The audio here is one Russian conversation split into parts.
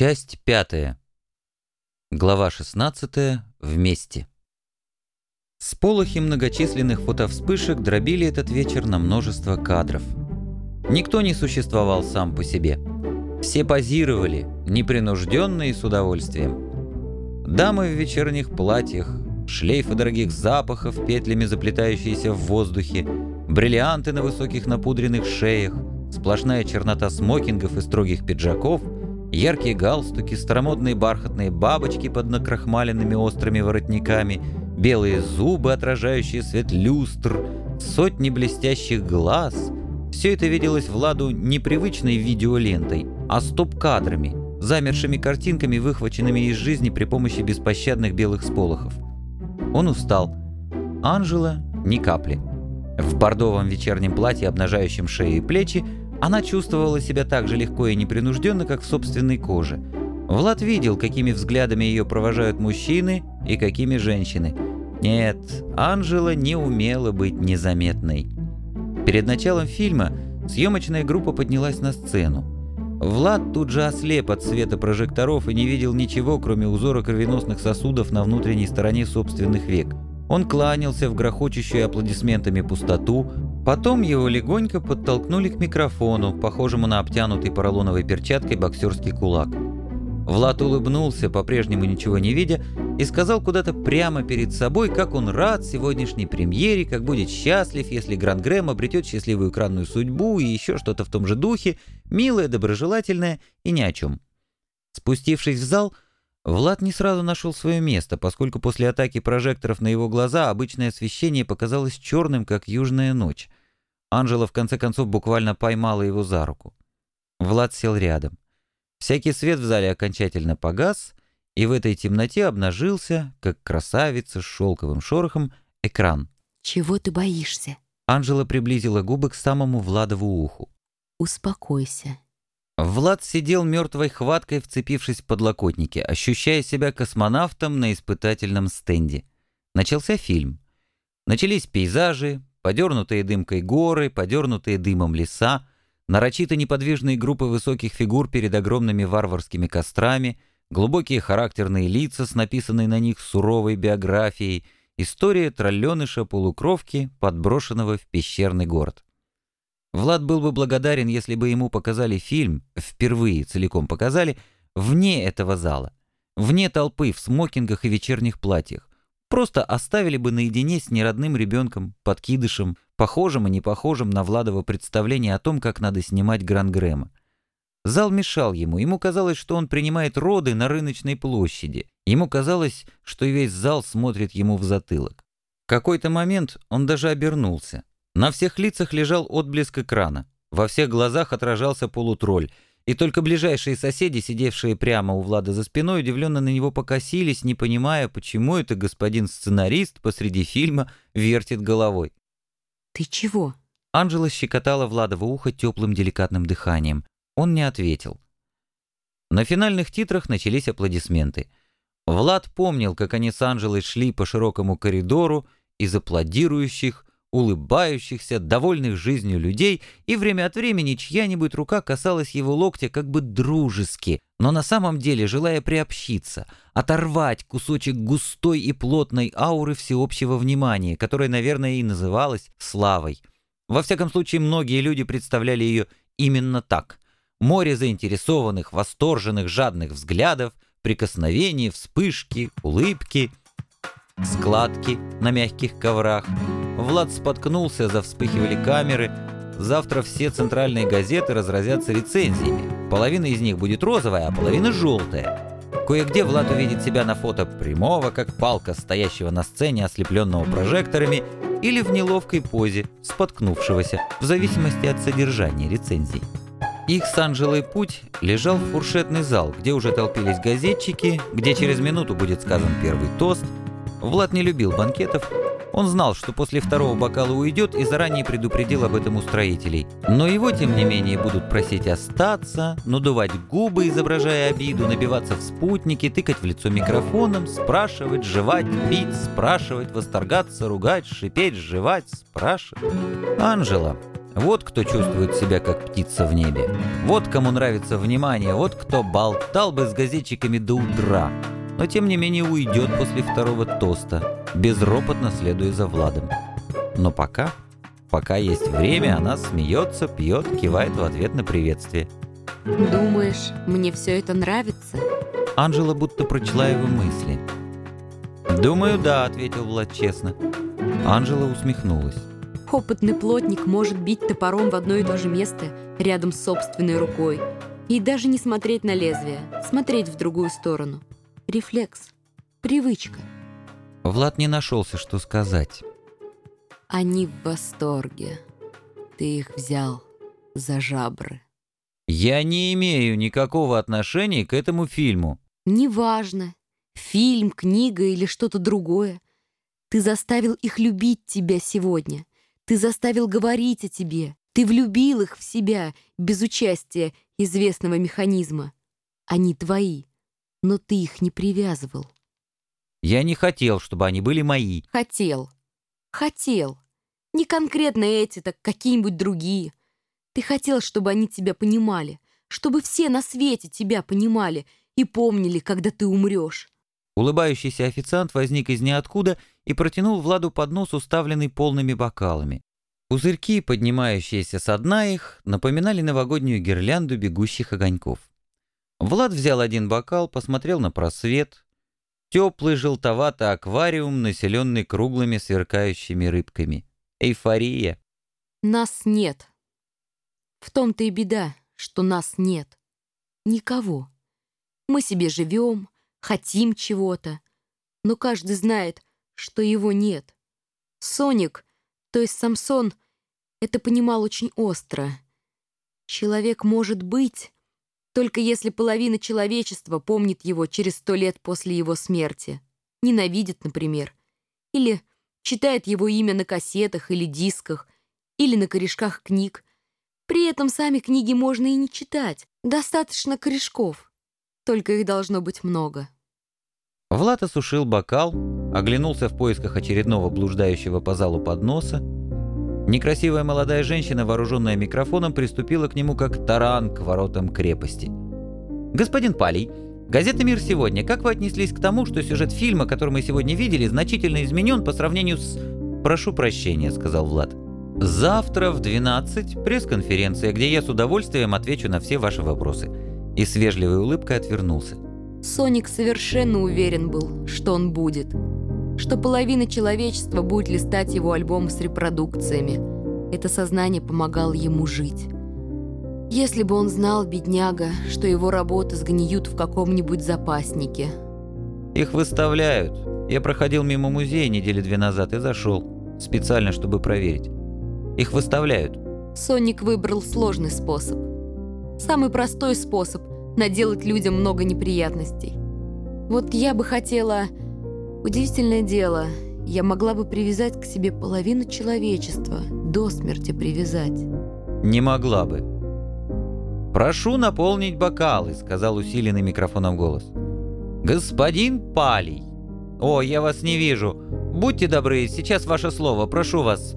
Часть пятая. Глава 16. Вместе. Сполохи многочисленных фотовспышек дробили этот вечер на множество кадров. Никто не существовал сам по себе. Все позировали, непринужденно и с удовольствием. Дамы в вечерних платьях, шлейфы дорогих запахов, петлями заплетающиеся в воздухе, бриллианты на высоких напудренных шеях, сплошная чернота смокингов и строгих пиджаков — Яркие галстуки, старомодные бархатные бабочки под накрахмаленными острыми воротниками, белые зубы, отражающие свет люстр, сотни блестящих глаз — все это виделось Владу непривычной видеолентой, а стоп-кадрами, замершими картинками, выхваченными из жизни при помощи беспощадных белых сполохов. Он устал. Анжела — ни капли. В бордовом вечернем платье, обнажающем шею и плечи, она чувствовала себя так же легко и непринужденно, как в собственной коже. Влад видел, какими взглядами ее провожают мужчины и какими женщины. Нет, Анжела не умела быть незаметной. Перед началом фильма съемочная группа поднялась на сцену. Влад тут же ослеп от света прожекторов и не видел ничего, кроме узора кровеносных сосудов на внутренней стороне собственных век. Он кланялся в грохочущую аплодисментами пустоту, Потом его легонько подтолкнули к микрофону, похожему на обтянутый поролоновой перчаткой боксерский кулак. Влад улыбнулся, по-прежнему ничего не видя, и сказал куда-то прямо перед собой, как он рад сегодняшней премьере, как будет счастлив, если Гранд Грэм обретет счастливую экранную судьбу и еще что-то в том же духе, милое, доброжелательное и ни о чем. Спустившись в зал, Влад не сразу нашел свое место, поскольку после атаки прожекторов на его глаза обычное освещение показалось черным, как южная ночь. Анжела в конце концов буквально поймала его за руку. Влад сел рядом. Всякий свет в зале окончательно погас, и в этой темноте обнажился, как красавица с шелковым шорохом, экран. «Чего ты боишься?» Анжела приблизила губы к самому Владову уху. «Успокойся». Влад сидел мертвой хваткой, вцепившись в подлокотники, ощущая себя космонавтом на испытательном стенде. Начался фильм. Начались пейзажи, подернутые дымкой горы, подернутые дымом леса, нарочито неподвижные группы высоких фигур перед огромными варварскими кострами, глубокие характерные лица с написанной на них суровой биографией, история тролленыша-полукровки, подброшенного в пещерный город. Влад был бы благодарен, если бы ему показали фильм, впервые целиком показали, вне этого зала, вне толпы в смокингах и вечерних платьях, Просто оставили бы наедине с неродным ребенком, подкидышем, похожим и не похожим на Владово представление о том, как надо снимать Гран-Грэма. Зал мешал ему, ему казалось, что он принимает роды на рыночной площади. Ему казалось, что весь зал смотрит ему в затылок. В какой-то момент он даже обернулся. На всех лицах лежал отблеск экрана. Во всех глазах отражался полутролль — и только ближайшие соседи, сидевшие прямо у Влада за спиной, удивленно на него покосились, не понимая, почему это господин сценарист посреди фильма вертит головой. «Ты чего?» Анжела щекотала Влада в ухо теплым деликатным дыханием. Он не ответил. На финальных титрах начались аплодисменты. Влад помнил, как они с Анжелой шли по широкому коридору из аплодирующих, улыбающихся, довольных жизнью людей, и время от времени чья-нибудь рука касалась его локтя как бы дружески, но на самом деле желая приобщиться, оторвать кусочек густой и плотной ауры всеобщего внимания, которая, наверное, и называлась славой. Во всяком случае, многие люди представляли ее именно так. Море заинтересованных, восторженных, жадных взглядов, прикосновений, вспышки, улыбки, складки на мягких коврах — Влад споткнулся, завспыхивали камеры. Завтра все центральные газеты разразятся рецензиями. Половина из них будет розовая, а половина желтая. Кое-где Влад увидит себя на фото прямого, как палка, стоящего на сцене, ослепленного прожекторами, или в неловкой позе, споткнувшегося, в зависимости от содержания рецензий. Их с Анжелой путь лежал в фуршетный зал, где уже толпились газетчики, где через минуту будет сказан первый тост. Влад не любил банкетов, он знал, что после второго бокала уйдет и заранее предупредил об этом устроителей. Но его, тем не менее, будут просить остаться, надувать губы, изображая обиду, набиваться в спутники, тыкать в лицо микрофоном, спрашивать, жевать, пить, спрашивать, восторгаться, ругать, шипеть, жевать, спрашивать. Анжела. Вот кто чувствует себя как птица в небе. Вот кому нравится внимание, вот кто болтал бы с газетчиками до утра. Но тем не менее уйдет после второго тоста, безропотно следуя за Владом. Но пока, пока есть время, она смеется, пьет, кивает в ответ на приветствие. Думаешь, мне все это нравится? Анжела будто прочла его мысли. «Думаю, да», — ответил Влад честно. Анжела усмехнулась. Опытный плотник может бить топором в одно и то же место рядом с собственной рукой и даже не смотреть на лезвие, смотреть в другую сторону. Рефлекс. Привычка. Влад не нашелся, что сказать. Они в восторге. Ты их взял за жабры. Я не имею никакого отношения к этому фильму. Неважно. Фильм, книга или что-то другое. Ты заставил их любить тебя сегодня. Ты заставил говорить о тебе. Ты влюбил их в себя без участия известного механизма. Они твои, но ты их не привязывал. Я не хотел, чтобы они были мои. Хотел. Хотел. Не конкретно эти, так какие-нибудь другие. Ты хотел, чтобы они тебя понимали, чтобы все на свете тебя понимали и помнили, когда ты умрешь. Улыбающийся официант возник из ниоткуда и протянул Владу поднос, уставленный полными бокалами. Пузырьки, поднимающиеся со дна их, напоминали новогоднюю гирлянду бегущих огоньков. Влад взял один бокал, посмотрел на просвет. Теплый желтоватый аквариум, населенный круглыми сверкающими рыбками. Эйфория. Нас нет. В том-то и беда, что нас нет. Никого. Мы себе живем, хотим чего-то, но каждый знает, что его нет. Соник, то есть Самсон, это понимал очень остро. Человек может быть, только если половина человечества помнит его через сто лет после его смерти. Ненавидит, например. Или читает его имя на кассетах или дисках, или на корешках книг. При этом сами книги можно и не читать. Достаточно корешков. Только их должно быть много. Влад осушил бокал, оглянулся в поисках очередного блуждающего по залу подноса. Некрасивая молодая женщина, вооруженная микрофоном, приступила к нему как таран к воротам крепости. «Господин Палий, газета «Мир сегодня», как вы отнеслись к тому, что сюжет фильма, который мы сегодня видели, значительно изменен по сравнению с...» «Прошу прощения», — сказал Влад. «Завтра в 12 пресс-конференция, где я с удовольствием отвечу на все ваши вопросы». И с вежливой улыбкой отвернулся. Соник совершенно уверен был, что он будет. Что половина человечества будет листать его альбом с репродукциями. Это сознание помогало ему жить. Если бы он знал, бедняга, что его работы сгниют в каком-нибудь запаснике. Их выставляют. Я проходил мимо музея недели две назад и зашел. Специально, чтобы проверить. Их выставляют. Соник выбрал сложный способ. Самый простой способ – наделать людям много неприятностей. Вот я бы хотела... Удивительное дело, я могла бы привязать к себе половину человечества, до смерти привязать. Не могла бы. «Прошу наполнить бокалы», — сказал усиленный микрофоном голос. «Господин Палий!» «О, я вас не вижу. Будьте добры, сейчас ваше слово, прошу вас».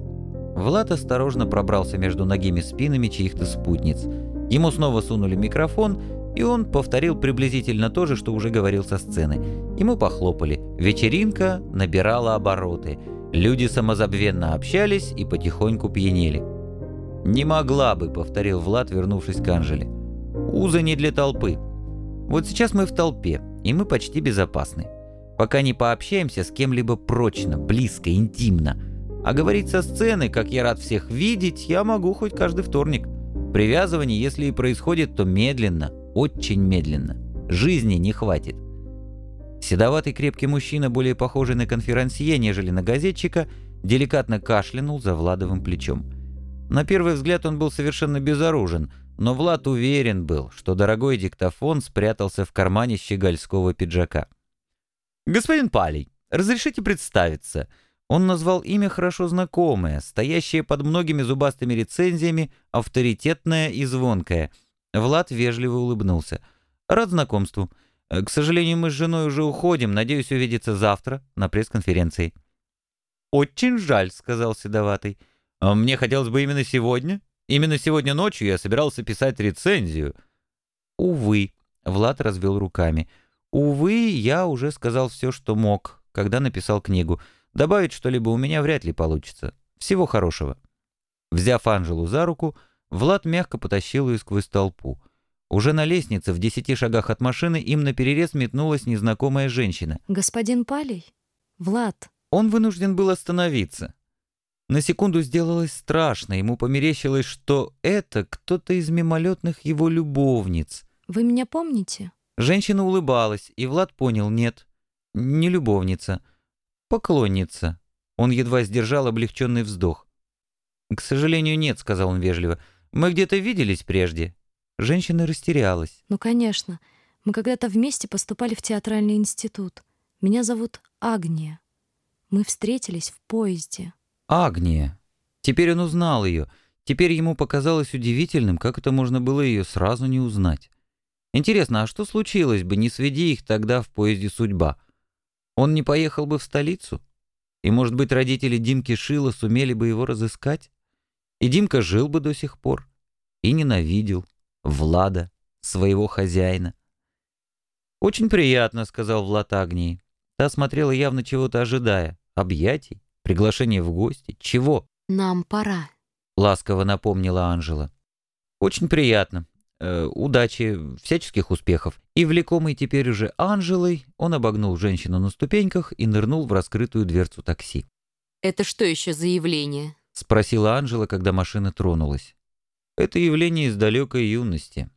Влад осторожно пробрался между ногими спинами чьих-то спутниц. Ему снова сунули микрофон, и он повторил приблизительно то же, что уже говорил со сцены. Ему похлопали. Вечеринка набирала обороты. Люди самозабвенно общались и потихоньку пьянели. «Не могла бы», — повторил Влад, вернувшись к Анжеле. «Узы не для толпы. Вот сейчас мы в толпе, и мы почти безопасны. Пока не пообщаемся с кем-либо прочно, близко, интимно. А говорить со сцены, как я рад всех видеть, я могу хоть каждый вторник. Привязывание, если и происходит, то медленно, очень медленно. Жизни не хватит. Седоватый крепкий мужчина, более похожий на конферансье, нежели на газетчика, деликатно кашлянул за Владовым плечом. На первый взгляд он был совершенно безоружен, но Влад уверен был, что дорогой диктофон спрятался в кармане щегольского пиджака. «Господин Палей, разрешите представиться?» Он назвал имя хорошо знакомое, стоящее под многими зубастыми рецензиями, авторитетное и звонкое — Влад вежливо улыбнулся. «Рад знакомству. К сожалению, мы с женой уже уходим. Надеюсь увидеться завтра на пресс-конференции». «Очень жаль», — сказал Седоватый. «А «Мне хотелось бы именно сегодня. Именно сегодня ночью я собирался писать рецензию». «Увы», — Влад развел руками. «Увы, я уже сказал все, что мог, когда написал книгу. Добавить что-либо у меня вряд ли получится. Всего хорошего». Взяв Анжелу за руку, Влад мягко потащил ее сквозь толпу. Уже на лестнице, в десяти шагах от машины, им наперерез метнулась незнакомая женщина. «Господин Палей? Влад?» Он вынужден был остановиться. На секунду сделалось страшно, ему померещилось, что это кто-то из мимолетных его любовниц. «Вы меня помните?» Женщина улыбалась, и Влад понял, нет, не любовница, поклонница. Он едва сдержал облегченный вздох. «К сожалению, нет», — сказал он вежливо. «Мы где-то виделись прежде». Женщина растерялась. «Ну, конечно. Мы когда-то вместе поступали в театральный институт. Меня зовут Агния. Мы встретились в поезде». Агния. Теперь он узнал ее. Теперь ему показалось удивительным, как это можно было ее сразу не узнать. Интересно, а что случилось бы, не сведи их тогда в поезде судьба? Он не поехал бы в столицу? И, может быть, родители Димки Шила сумели бы его разыскать? И Димка жил бы до сих пор и ненавидел Влада, своего хозяина. «Очень приятно», — сказал Влад Агнии. Та смотрела явно чего-то ожидая. Объятий, приглашение в гости, чего? «Нам пора», — ласково напомнила Анжела. «Очень приятно. Э, удачи, всяческих успехов». И, влекомый теперь уже Анжелой, он обогнул женщину на ступеньках и нырнул в раскрытую дверцу такси. «Это что еще за явление?» — спросила Анжела, когда машина тронулась. «Это явление из далекой юности.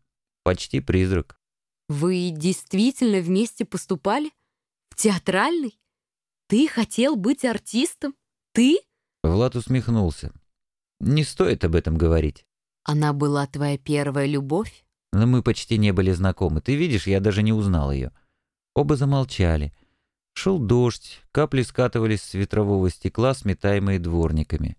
Почти призрак». «Вы действительно вместе поступали? В театральный? Ты хотел быть артистом? Ты?» Влад усмехнулся. «Не стоит об этом говорить». «Она была твоя первая любовь?» «Но мы почти не были знакомы. Ты видишь, я даже не узнал ее». Оба замолчали. Шел дождь, капли скатывались с ветрового стекла, сметаемые дворниками.